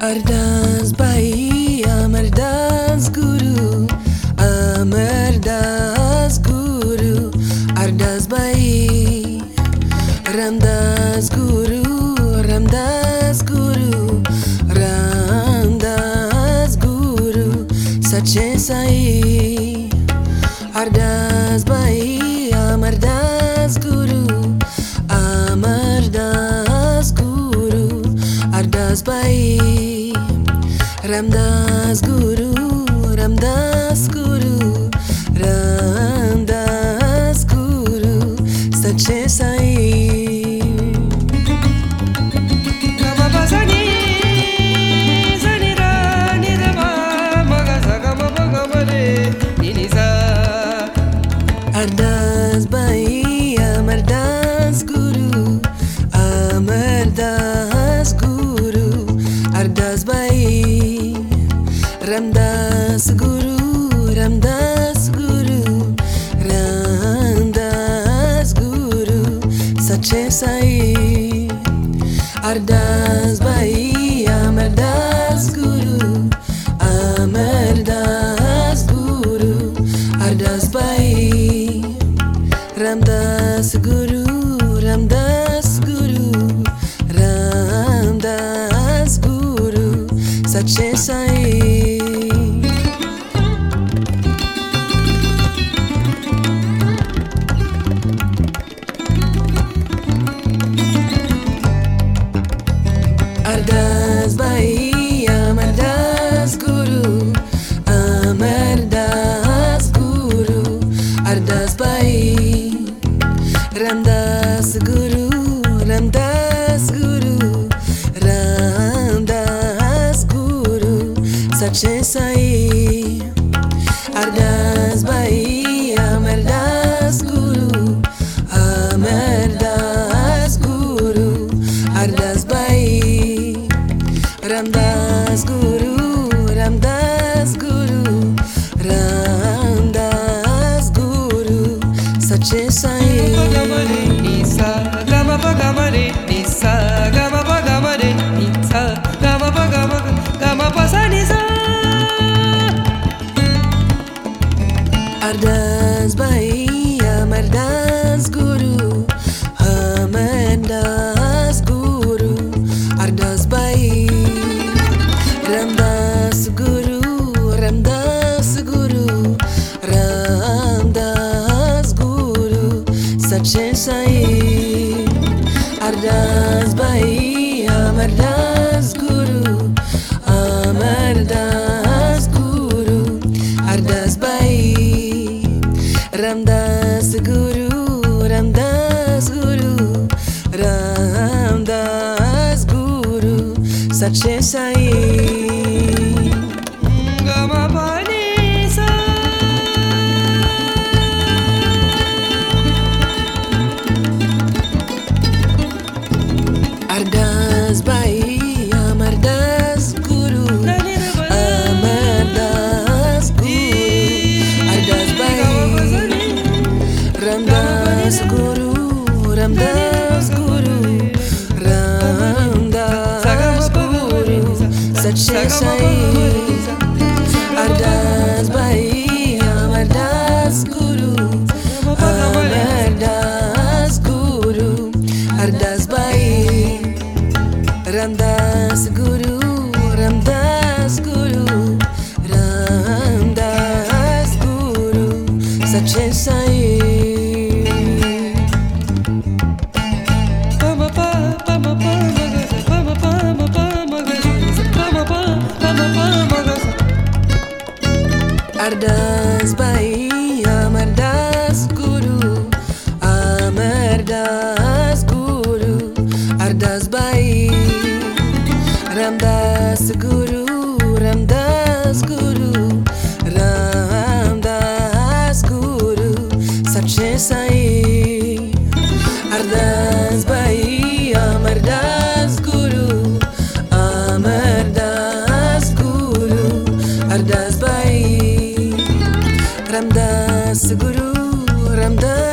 Ardaz Bahia, Amardaz Guru, Amardaz Guru, Ardaz Bahia, Ramdas Guru, Ramdas Guru, Ramdas Guru, Sache Sai. Ramdas Guru, Ramdas Guru, Ramdas Guru, Ramdas Guru, Ramdas Guru, Sache Sai. Ardas Bhai, Amardas Guru, Amardas Guru, Ardas Bhai, Ramdas Guru, Ramdas Guru, Ramdas Guru, Sache Sai. Sache Sai. Ardas Bhai, Amardas Guru, Amardas Guru, Ardas Bhai, Ramdas Guru, Ramdas Guru, Ramdas Guru, Sache Ardas Bhai, Amardas Guru, Amardas Guru, Ardas Bhai, Ramdas Guru, Ramdas Guru, Ramdas Guru, Sache Sai. Sache Sai. Ardas Bhai, Amardas Guru, Amardas Guru, Ardas Bhai, Ramdas Guru, Ramdas Guru, Ramdas Guru, Sai. pa Ardas Bhai, Amardas Guru, Amardas Guru, Ardas Bhai, Ramdas Guru, Ramdas Guru, Ramdas Guru, Sache Sai. Ardas Ramdas Guru, Ramdas Guru,